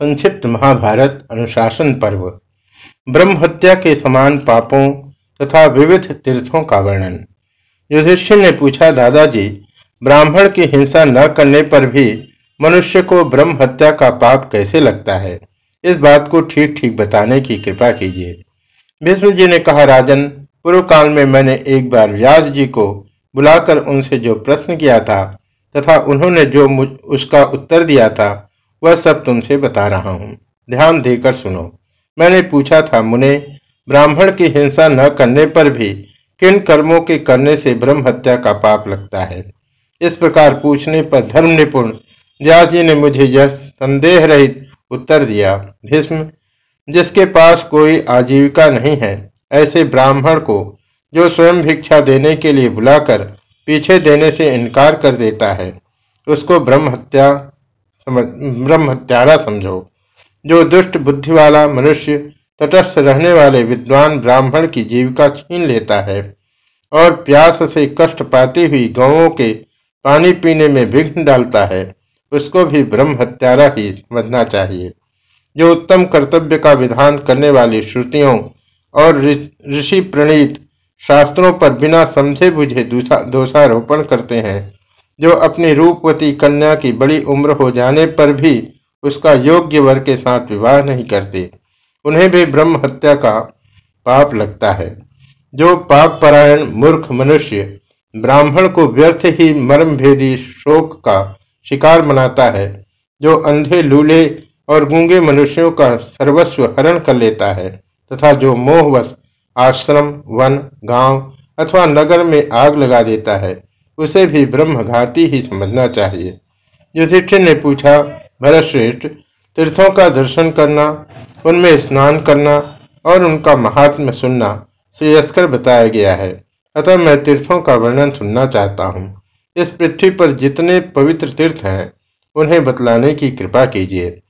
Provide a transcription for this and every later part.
संक्षिप्त महाभारत अनुशासन पर्व। ब्रह्म हत्या के समान पापों तथा विविध तीर्थों का वर्णन। युधिष्ठिर ने पूछा, दादाजी, ब्राह्मण की हिंसा न करने पर भी मनुष्य को ब्रह्म हत्या का पाप कैसे लगता है? इस बात को ठीक ठीक बताने की कृपा कीजिए। विष्णु जी ने कहा, राजन पूर्व काल में मैंने एक बार व्यास जी को बुलाकर उनसे जो प्रश्न किया था तथा उन्होंने जो उसका उत्तर दिया था वह सब तुमसे बता रहा हूँ। ध्यान देकर सुनो। मैंने पूछा था, मुने, ब्राह्मण की हिंसा न करने पर भी किन कर्मों के करने से ब्रह्म हत्या का पाप लगता है? इस प्रकार पूछने पर धर्म निपुण व्यास जी ने मुझे यह संदेह रहित उत्तर दिया, भीष्म, जिसके पास कोई आजीविका नहीं है, ऐसे ब्राह्मण को जो स्वयं भिक्षा देने के लिए बुलाकर पीछे देने से इनकार कर देता है, उसको ब्रह्म हत्या ब्रह्म हत्यारा समझो। जो दुष्ट बुद्धि वाला मनुष्य तटस्थ रहने वाले विद्वान ब्राह्मण की जीविका छीन लेता है और प्यास से कष्ट पाती हुई गौों के पानी पीने में विघ्न डालता है, उसको भी ब्रह्म हत्यारा ही समझना चाहिए। जो उत्तम कर्तव्य का विधान करने वाली श्रुतियों और ऋषि प्रणीत शास्त्रों पर बिना समझे बुझे दोषारोपण करते हैं जो अपनी रूपवती कन्या की बड़ी उम्र हो जाने पर भी उसका योग्य वर के साथ विवाह नहीं करते, उन्हें भी ब्रह्म हत्या का पाप लगता है। जो पाप परायण मूर्ख मनुष्य ब्राह्मण को व्यर्थ ही मर्म भेदी शोक का शिकार बनाता है, जो अंधे, लूले और गूँगे मनुष्यों का सर्वस्व हरण कर लेता है, तथा जो मोहवश आश्रम, वन, गाँव अथवा नगर में आग लगा देता है उसे भी ब्रह्मघाती ही समझना चाहिए। युधिष्ठिर ने पूछा, भरतश्रेष्ठ, तीर्थों का दर्शन करना, उनमें स्नान करना और उनका महात्म्य सुनना श्रेयस्कर बताया गया है। अतः मैं तीर्थों का वर्णन सुनना चाहता हूँ। इस पृथ्वी पर जितने पवित्र तीर्थ हैं, उन्हें बतलाने की कृपा कीजिए।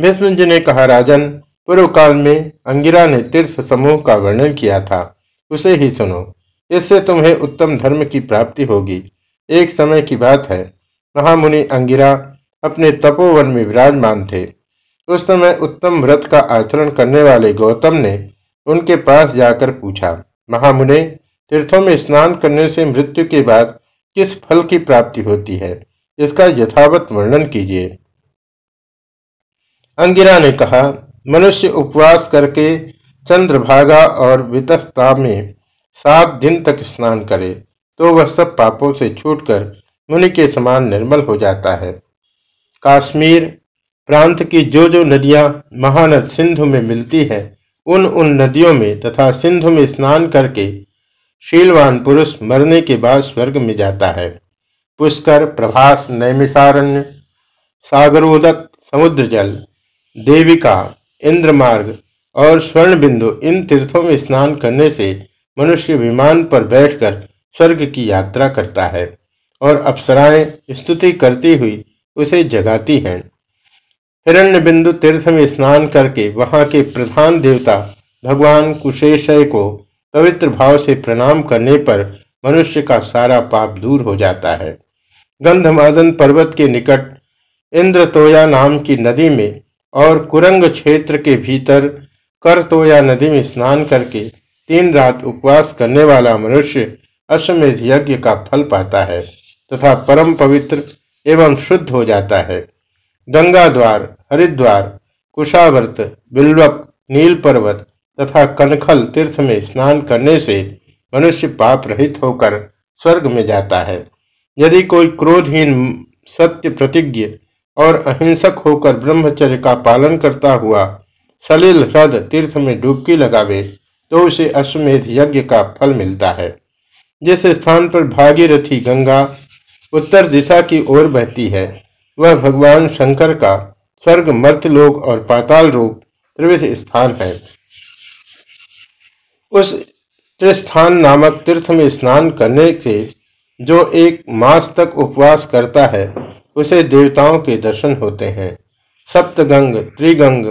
भीष्म जी ने कहा, राजन पूर्व काल में अंगिरा ने तीर्थ समूह का वर्णन किया था। उसे ही सुनो। इससे तुम्हें उत्तम धर्म की प्राप्ति होगी। एक समय की बात है। महामुनि अंगिरा अपने तपोवन में विराजमान थे। उस समय उत्तम व्रत का आचरण करने वाले गौतम ने उनके पास जाकर पूछा, महामुने, तीर्थों में स्नान करने से मृत्यु के बाद किस फल की प्राप्ति होती है? इसका यथावत वर्णन कीजिए। अंगिरा ने कहा, मनुष्य उपवास करके चंद्रभागा और वितस्ता में सात दिन तक स्नान करे तो वह सब पापों से छूटकर मुनि के समान निर्मल हो जाता है। काश्मीर प्रांत की जो जो नदियाँ महानद सिंधु में मिलती है, उन उन नदियों में तथा सिंधु में स्नान करके शीलवान पुरुष मरने के बाद स्वर्ग में जाता है। पुष्कर, प्रभास नैमिसारण्य सागरोदक समुद्र जल देविका, इंद्रमार्ग और स्वर्ण बिंदु इन तीर्थों में स्नान करने से मनुष्य विमान पर बैठकर स्वर्ग की यात्रा करता है और अप्सराएँ स्तुति करती हुई उसे जगाती हैं। हिरण्य बिंदु तीर्थ में स्नान करके वहाँ के प्रधान देवता भगवान कुशेशय को पवित्र भाव से प्रणाम करने पर मनुष्य का सारा पाप दूर हो जाता है। गंधमादन पर्वत के निकट इंद्रतोया नाम की नदी में और कुरंग क्षेत्र के भीतर करतोया नदी में स्नान करके तीन रात उपवास करने वाला मनुष्य अश्वमेध यज्ञ का फल पाता है तथा परम पवित्र एवं शुद्ध हो जाता है। गंगा द्वार हरिद्वार, कुशावर्त, बिल्वक नील पर्वत तथा कनखल तीर्थ में स्नान करने से मनुष्य पाप रहित होकर स्वर्ग में जाता है। यदि कोई क्रोधहीन सत्य प्रतिज्ञ और अहिंसक होकर ब्रह्मचर्य का पालन करता हुआ सलिल ह्रद तीर्थ में डुबकी लगावे तो उसे अश्वमेध यज्ञ का फल मिलता है। जिस स्थान पर भागीरथी गंगा उत्तर दिशा की ओर बहती है, वह भगवान शंकर का स्वर्ग मर्तलोक और पाताल रूप त्रिविध स्थान है। उस त्रिस्थान नामक तीर्थ में स्नान करने से जो एक मास तक उपवास करता है, उसे देवताओं के दर्शन होते हैं। सप्तगंग, त्रिगंग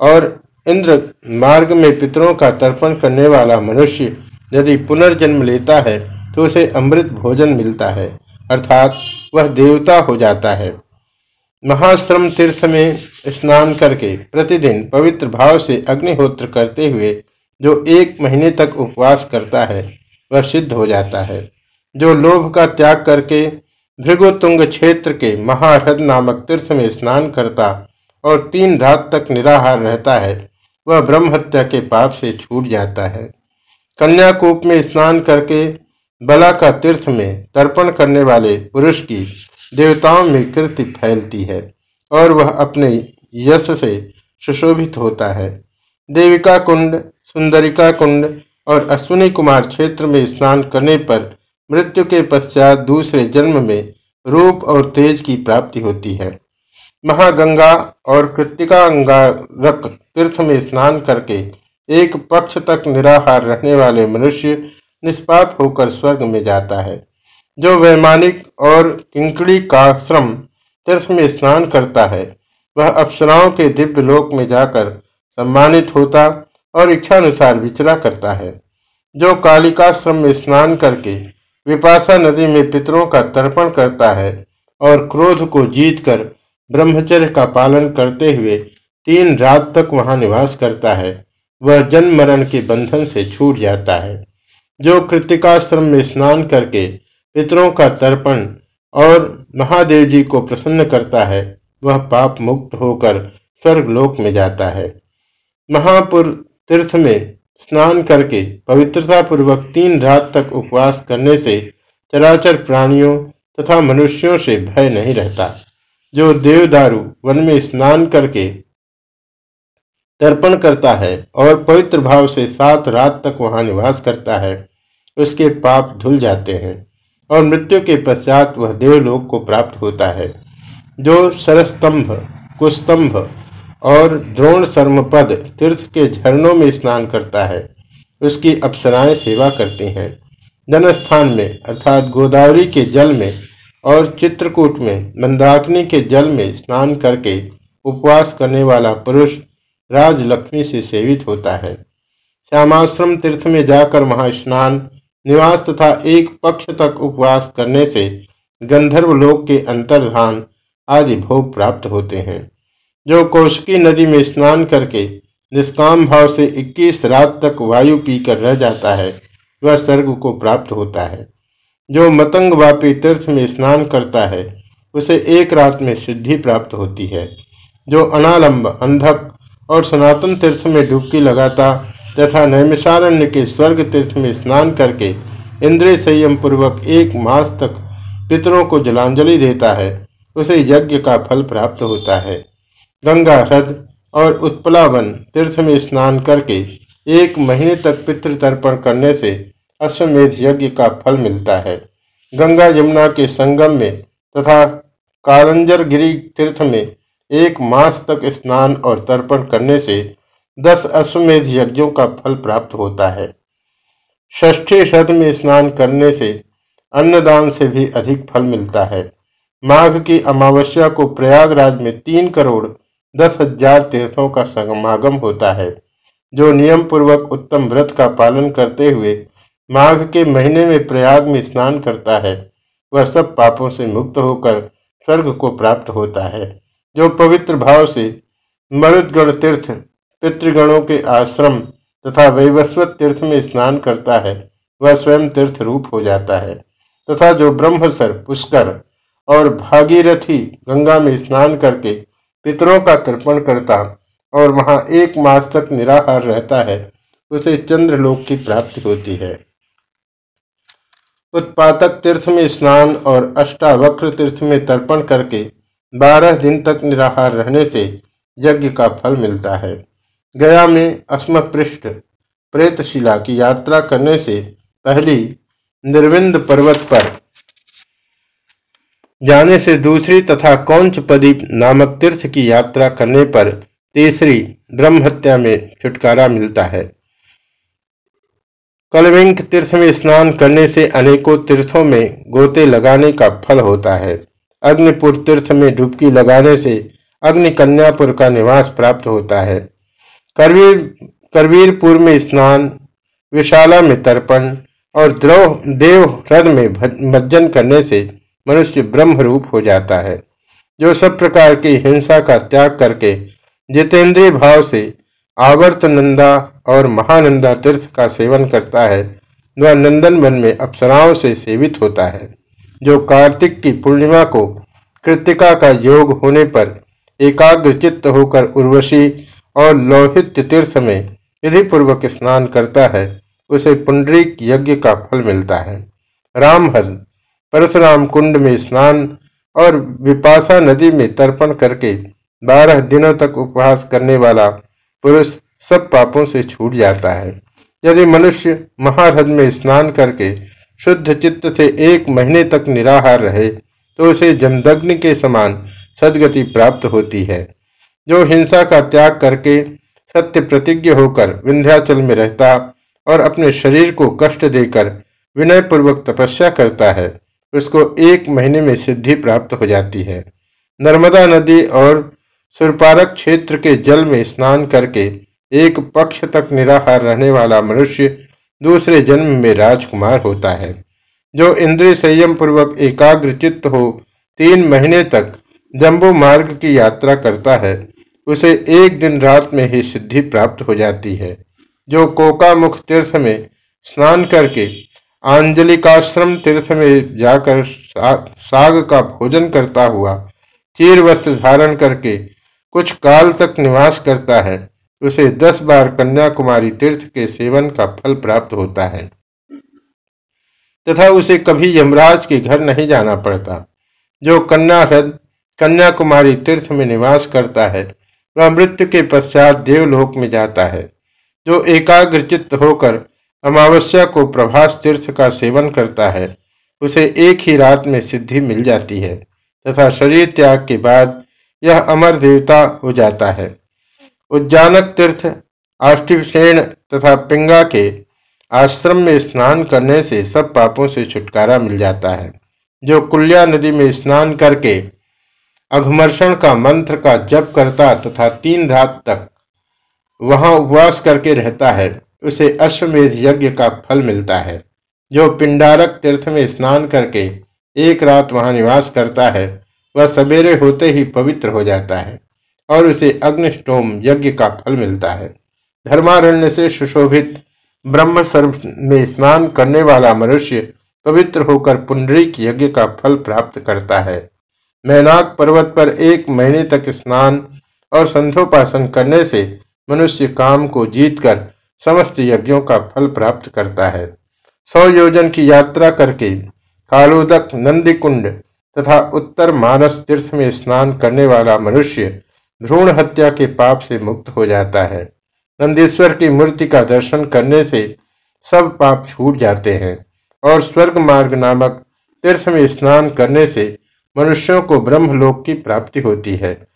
और इंद्र मार्ग में पितरों का तर्पण करने वाला मनुष्य यदि पुनर्जन्म लेता है तो उसे अमृत भोजन मिलता है, अर्थात वह देवता हो जाता है। महाश्रम तीर्थ में स्नान करके प्रतिदिन पवित्र भाव से अग्निहोत्र करते हुए जो एक महीने तक उपवास करता है, वह सिद्ध हो जाता है। जो लोभ का त्याग करके भृगुतुंग क्षेत्र के महारथ नामक तीर्थ में स्नान करता और तीन रात तक निराहार रहता है वह ब्रह्म हत्या के पाप से छूट जाता है। कन्याकूप में स्नान करके बला का तीर्थ में तर्पण करने वाले पुरुष की देवताओं में कृति फैलती है और वह अपने यश से सुशोभित होता है। देविका कुंड, सुंदरिका कुंड और अश्विनी कुमार क्षेत्र में स्नान करने पर मृत्यु के पश्चात दूसरे जन्म में रूप और तेज की प्राप्ति होती है। महागंगा और कृतिका अंगारक तीर्थ में स्नान करके एक पक्ष तक निराहार रहने वाले मनुष्य निष्पाप होकर स्वर्ग में जाता है। जो वैमानिक और किंकड़ी का श्रम तीर्थ में स्नान करता है, वह अप्सराओं के दिव्य लोक में जाकर सम्मानित होता और इच्छानुसार विचरा करता है। जो कालिकाश्रम में स्नान करके विपाशा नदी में पितरों का तर्पण करता है और क्रोध को जीतकर ब्रह्मचर्य का पालन करते हुए तीन रात तक वहाँ निवास करता है। वह जन्म मरण के बंधन से छूट जाता है। जो कृतिकाश्रम में स्नान करके पितरों का तर्पण और महादेव जी को प्रसन्न करता है, वह पाप मुक्त होकर स्वर्ग लोक में जाता है। महापुर तीर्थ में स्नान करके पवित्रता पूर्वक तीन रात तक उपवास करने से चराचर प्राणियों तथा मनुष्यों से भय नहीं रहता। जो देवदारू वन में स्नान करके तर्पण करता है और पवित्र भाव से सात रात तक वहाँ निवास करता है। उसके पाप धुल जाते हैं और मृत्यु के पश्चात वह देवलोक को प्राप्त होता है। जो सरस्तंभ, कुस्तंभ और द्रोण सर्मपद तीर्थ के झरनों में स्नान करता है, उसकी अप्सराएँ सेवा करती हैं। जनस्थान में, अर्थात गोदावरी के जल में और चित्रकूट में, मंदाकिनी के जल में स्नान करके उपवास करने वाला पुरुष राजलक्ष्मी से सेवित होता है। श्यामाश्रम तीर्थ में जाकर वहाँ स्नान, निवास तथा एक पक्ष तक उपवास करने से गंधर्व लोक के अंतर्धान आदि भोग प्राप्त होते हैं। जो कौशिकी नदी में स्नान करके निष्काम भाव से 21 रात तक वायु पीकर रह जाता है, वह स्वर्ग को प्राप्त होता है। जो मतंग वापी तीर्थ में स्नान करता है, उसे एक रात में सिद्धि प्राप्त होती है। जो अनालंब, अंधक और सनातन तीर्थ में डुबकी लगाता तथा नैमिषारण्य के स्वर्ग तीर्थ में स्नान करके इंद्रिय संयम पूर्वक एक मास तक पितरों को जलांजलि देता है, उसे यज्ञ का फल प्राप्त होता है। गंगा हृद और उत्पलावन तीर्थ में स्नान करके एक महीने तक पितृ तर्पण करने से अश्वमेध यज्ञ का फल मिलता है। गंगा यमुना के संगम में तथा कारंजर गिरी तीर्थ में एक मास तक स्नान और तर्पण करने से दस अश्वमेध यज्ञों का फल प्राप्त होता है। ष्ठी शत में स्नान करने से अन्नदान से भी अधिक फल मिलता है। माघ की अमावस्या को प्रयागराज में तीन करोड़ दस हज़ार तीर्थों का समागम होता है, जो नियम पूर्वक उत्तम व्रत का पालन करते हुए माघ के महीने में प्रयाग में स्नान करता है। वह सब पापों से मुक्त होकर स्वर्ग को प्राप्त होता है। जो पवित्र भाव से मरुदगढ़ तीर्थ, पितृगणों के आश्रम तथा वैवस्वत तीर्थ में स्नान करता है, वह स्वयं तीर्थ रूप हो जाता है। तथा जो ब्रह्मसर, पुष्कर और भागीरथी गंगा में स्नान करके पितरों का तर्पण करता और वहाँ एक मास तक निराहार रहता है, उसे चंद्रलोक की प्राप्ति होती है। उत्पातक तीर्थ में स्नान और अष्टावक्र तीर्थ में तर्पण करके बारह दिन तक निराहार रहने से यज्ञ का फल मिलता है। गया में अस्मपृष्ठ प्रेतशिला की यात्रा करने से पहली निर्विंद पर्वत पर जाने से दूसरी तथा कौंचपदी नामक तीर्थ की यात्रा करने पर तीसरी ब्रह्महत्या में छुटकारा मिलता है। कलविंक तीर्थ में स्नान करने से अनेकों तीर्थों में गोते लगाने का फल होता है। अग्निपुर तीर्थ में डुबकी लगाने से अग्नि कन्यापुर का निवास प्राप्त होता है। करवीर, करवीरपुर में स्नान, विशाला में तर्पण और द्रोह, देव ह्रद में मज्जन करने से मनुष्य ब्रह्म रूप हो जाता है, जो सब प्रकार की हिंसा का त्याग करके जितेंद्रीय भाव से आवर्त नंदा और महानंदा तीर्थ का सेवन करता है, वह नंदन वन में अप्सराओं से सेवित होता है। जो कार्तिक की पूर्णिमा को कृतिका का योग होने पर एकाग्र चित्त होकर उर्वशी और लोहित तीर्थ में विधि पूर्वक स्नान करता है, उसे पुंडरीक यज्ञ का फल मिलता है। रामहर परशुराम कुंड में स्नान और विपासा नदी में तर्पण करके बारह दिनों तक उपवास करने वाला पुरुष सब पापों से छूट जाता है। यदि मनुष्य महारद में स्नान करके शुद्ध चित्त से एक महीने तक निराहार रहे तो उसे जमदग्नि के समान सदगति प्राप्त होती है। जो हिंसा का त्याग करके सत्य प्रतिज्ञ होकर विंध्याचल में रहता और अपने शरीर को कष्ट देकर विनय पूर्वक तपस्या करता है, उसको एक महीने में सिद्धि प्राप्त हो जाती है। नर्मदा नदी और सुरपारक क्षेत्र के जल में स्नान करके एक पक्ष तक निराहार रहने वाला मनुष्य दूसरे जन्म में राजकुमार होता है। जो इंद्रिय संयम पूर्वक एकाग्र चित्त हो, तीन महीने तक जम्बू मार्ग की यात्रा करता है, उसे एक दिन रात में ही सिद्धि प्राप्त हो जाती है। जो कोकामुख तीर्थ में स्नान करके आंजलिकाश्रम तीर्थ में जाकर साग का भोजन करता हुआ चीर वस्त्र धारण करके कुछ काल तक निवास करता है उसे दस बार कन्याकुमारी तीर्थ के सेवन का फल प्राप्त होता है। तथा उसे कभी यमराज के घर नहीं जाना पड़ता। जो कन्या हृद कन्याकुमारी तीर्थ में निवास करता है, वह मृत्यु के पश्चात देवलोक में जाता है। जो एकाग्र चित्त होकर अमावस्या को प्रभास तीर्थ का सेवन करता है, उसे एक ही रात में सिद्धि मिल जाती है, तथा शरीर त्याग के बाद यह अमर देवता हो जाता है। उज्जानक तीर्थ आष्टिसेण तथा पिंगा के आश्रम में स्नान करने से सब पापों से छुटकारा मिल जाता है। जो कुल्या नदी में स्नान करके अघमर्षण का मंत्र का जप करता तथा तीन रात तक वहाँ उपवास करके रहता है, उसे अश्वमेध यज्ञ का फल मिलता है। जो पिंडारक तीर्थ में स्नान करके एक रात वहाँ निवास करता है, वह सवेरे होते ही पवित्र हो जाता है। और उसे अग्निष्टोम यज्ञ का फल मिलता है। धर्मारण्य से सुशोभित ब्रह्म सर्व में स्नान करने वाला मनुष्य पवित्र होकर पुंडरीक यज्ञ का फल प्राप्त करता है। मैनाक पर्वत पर एक महीने तक स्नान और संधोपासन करने से मनुष्य काम को जीतकर समस्त यज्ञों का फल प्राप्त करता है। सौ योजन की यात्रा करके कालोदक नंदीकुंड तथा उत्तर मानस तीर्थ में स्नान करने वाला मनुष्य भ्रूण हत्या के पाप से मुक्त हो जाता है। नंदीश्वर की मूर्ति का दर्शन करने से सब पाप छूट जाते हैं और स्वर्ग मार्ग नामक तीर्थ में स्नान करने से मनुष्यों को ब्रह्मलोक की प्राप्ति होती है।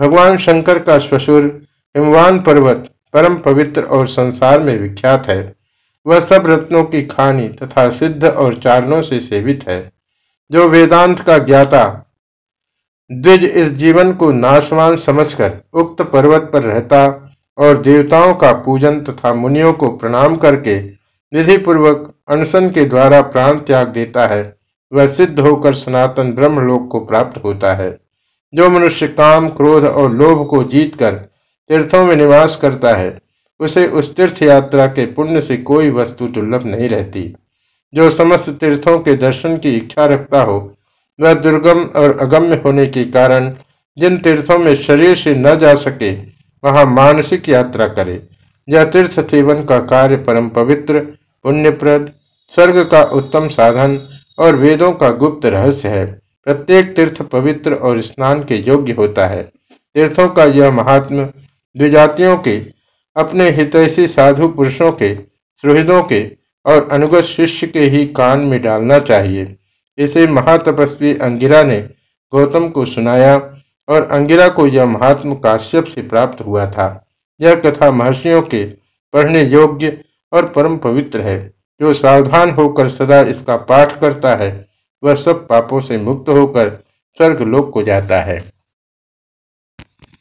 भगवान शंकर का ससुर हिमवान पर्वत परम पवित्र और संसार में विख्यात है। वह सब रत्नों की खानी तथा सिद्ध और चारणों से सेवित है। जो वेदांत का ज्ञाता द्विज इस जीवन को नाशवान समझकर उक्त पर्वत पर रहता और देवताओं का पूजन तथा मुनियों को प्रणाम करके विधि पूर्वक अनशन के द्वारा प्राण त्याग देता है, वह सिद्ध होकर सनातन ब्रह्मलोक को प्राप्त होता है। जो मनुष्य काम, क्रोध और लोभ को जीतकर तीर्थों में निवास करता है, उसे उस तीर्थ यात्रा के पुण्य से कोई वस्तु दुर्लभ नहीं रहती। जो समस्त तीर्थों के दर्शन की इच्छा रखता हो वह दुर्गम और अगम्य होने के कारण जिन तीर्थों में शरीर से न जा सके, वहाँ मानसिक यात्रा करे। यह तीर्थ सेवन का कार्य परम पवित्र, पुण्यप्रद, स्वर्ग का उत्तम साधन और वेदों का गुप्त रहस्य है। प्रत्येक तीर्थ पवित्र और स्नान के योग्य होता है। तीर्थों का यह महात्म द्विजातियों के, अपने हितैषी साधु पुरुषों के, सुहृदों के और अनुगत शिष्य के ही कान में डालना चाहिए। इसे महातपस्वी अंगिरा ने गौतम को सुनाया और अंगिरा को यह महात्म काश्यप से प्राप्त हुआ था। यह कथा महर्षियों के पढ़ने योग्य और परम पवित्र है। जो सावधान होकर सदा इसका पाठ करता है, वह सब पापों से मुक्त होकर स्वर्ग लोक को जाता है।